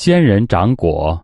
仙人掌果。